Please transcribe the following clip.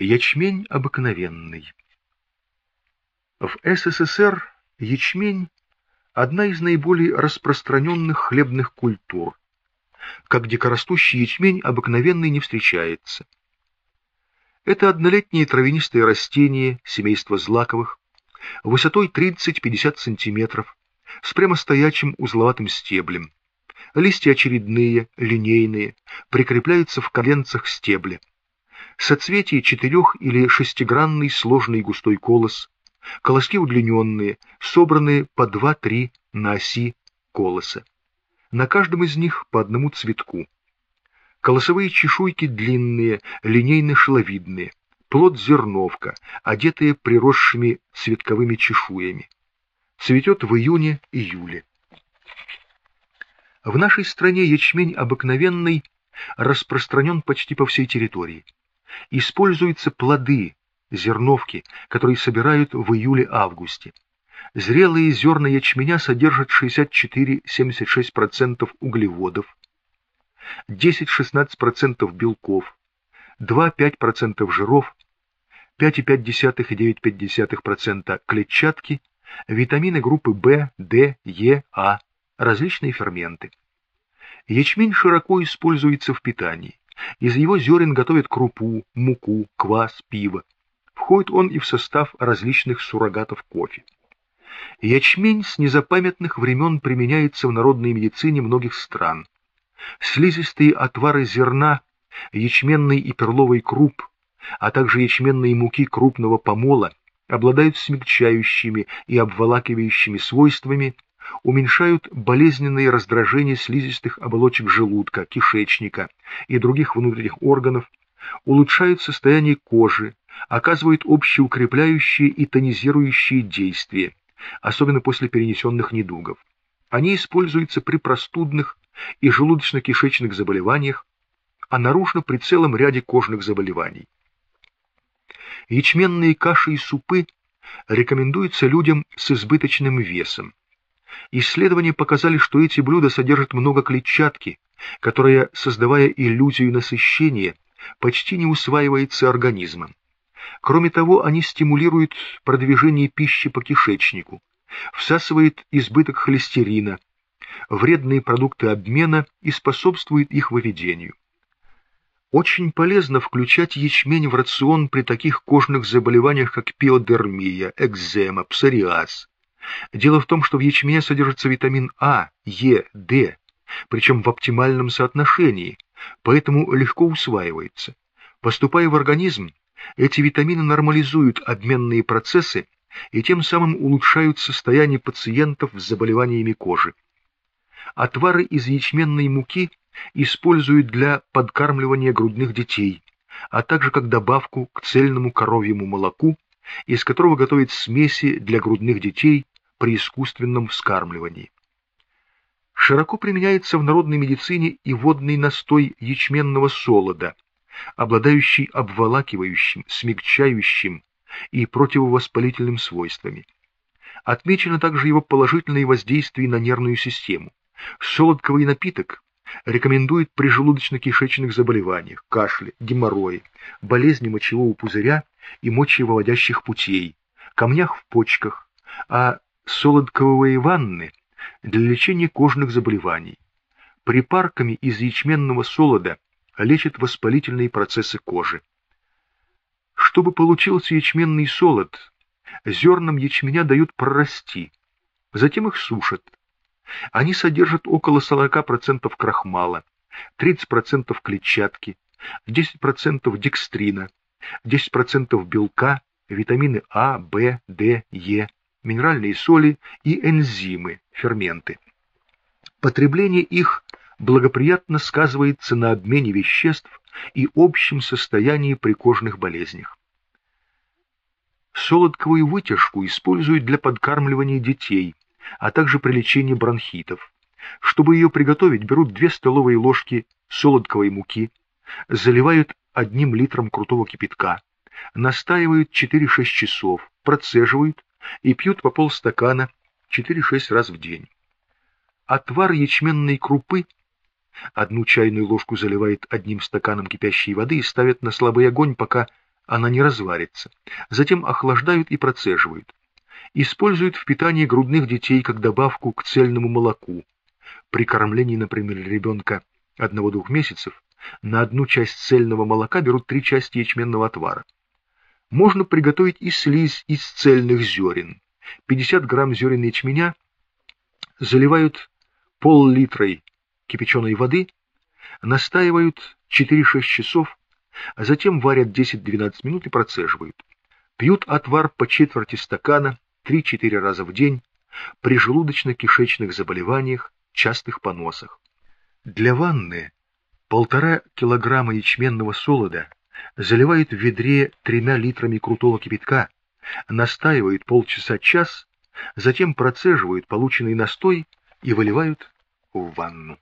Ячмень обыкновенный. В СССР ячмень – одна из наиболее распространенных хлебных культур. Как дикорастущий ячмень обыкновенный не встречается. Это однолетнее травянистое растение семейства злаковых, высотой 30-50 см, с прямостоячим узловатым стеблем. Листья очередные, линейные, прикрепляются в коленцах стебля соцветие четырех- или шестигранный сложный густой колос, колоски удлиненные, собранные по два-три на оси колоса. На каждом из них по одному цветку. Колосовые чешуйки длинные, линейно-шеловидные, плод зерновка, одетые приросшими цветковыми чешуями. Цветет в июне-июле. В нашей стране ячмень обыкновенный распространен почти по всей территории используются плоды, зерновки, которые собирают в июле-августе. Зрелые зерна ячменя содержат 64-76% углеводов, 10-16% белков, 2-5% жиров, 5,5-9,5% клетчатки, витамины группы В, Д, Е, А, различные ферменты. Ячмень широко используется в питании. Из его зерен готовят крупу, муку, квас, пиво. Входит он и в состав различных суррогатов кофе. Ячмень с незапамятных времен применяется в народной медицине многих стран. Слизистые отвары зерна, ячменной и перловой круп, а также ячменной муки крупного помола обладают смягчающими и обволакивающими свойствами, уменьшают болезненные раздражения слизистых оболочек желудка, кишечника и других внутренних органов, улучшают состояние кожи, оказывают общеукрепляющие и тонизирующие действия, особенно после перенесенных недугов. Они используются при простудных и желудочно-кишечных заболеваниях, а наружно при целом ряде кожных заболеваний. Ячменные каши и супы рекомендуются людям с избыточным весом, Исследования показали, что эти блюда содержат много клетчатки, которая, создавая иллюзию насыщения, почти не усваивается организмом. Кроме того, они стимулируют продвижение пищи по кишечнику, всасывают избыток холестерина, вредные продукты обмена и способствуют их выведению. Очень полезно включать ячмень в рацион при таких кожных заболеваниях, как пиодермия, экзема, псориаз, Дело в том, что в ячмене содержится витамин А, Е, Д, причем в оптимальном соотношении, поэтому легко усваивается. Поступая в организм, эти витамины нормализуют обменные процессы и тем самым улучшают состояние пациентов с заболеваниями кожи. Отвары из ячменной муки используют для подкармливания грудных детей, а также как добавку к цельному коровьему молоку, из которого готовят смеси для грудных детей при искусственном вскармливании. Широко применяется в народной медицине и водный настой ячменного солода, обладающий обволакивающим, смягчающим и противовоспалительным свойствами. Отмечено также его положительное воздействие на нервную систему. Солодковый напиток рекомендует при желудочно-кишечных заболеваниях, кашле, геморрое, болезни мочевого пузыря и мочевыводящих путей, камнях в почках, а солодковые ванны для лечения кожных заболеваний. Припарками из ячменного солода лечат воспалительные процессы кожи. Чтобы получился ячменный солод, зернам ячменя дают прорасти, затем их сушат. Они содержат около 40% крахмала, 30% клетчатки, 10% декстрина, 10% белка, витамины А, В, Д, Е, минеральные соли и энзимы, ферменты. Потребление их благоприятно сказывается на обмене веществ и общем состоянии при кожных болезнях. Солодковую вытяжку используют для подкармливания детей, а также при лечении бронхитов. Чтобы ее приготовить, берут 2 столовые ложки солодковой муки, заливают одним литром крутого кипятка, настаивают 4-6 часов, процеживают и пьют по полстакана 4-6 раз в день. Отвар ячменной крупы одну чайную ложку заливает одним стаканом кипящей воды и ставят на слабый огонь, пока она не разварится. Затем охлаждают и процеживают. Используют в питании грудных детей как добавку к цельному молоку. При кормлении, например, ребенка одного-двух месяцев на одну часть цельного молока берут три части ячменного отвара. Можно приготовить и слизь из цельных зерен. 50 грамм зерен ячменя заливают пол-литрой кипяченой воды, настаивают 4-6 часов, а затем варят 10-12 минут и процеживают. Пьют отвар по четверти стакана 3-4 раза в день при желудочно-кишечных заболеваниях, частых поносах. Для ванны полтора килограмма ячменного солода заливают в ведре тремя литрами крутого кипятка, настаивают полчаса-час, затем процеживают полученный настой и выливают в ванну.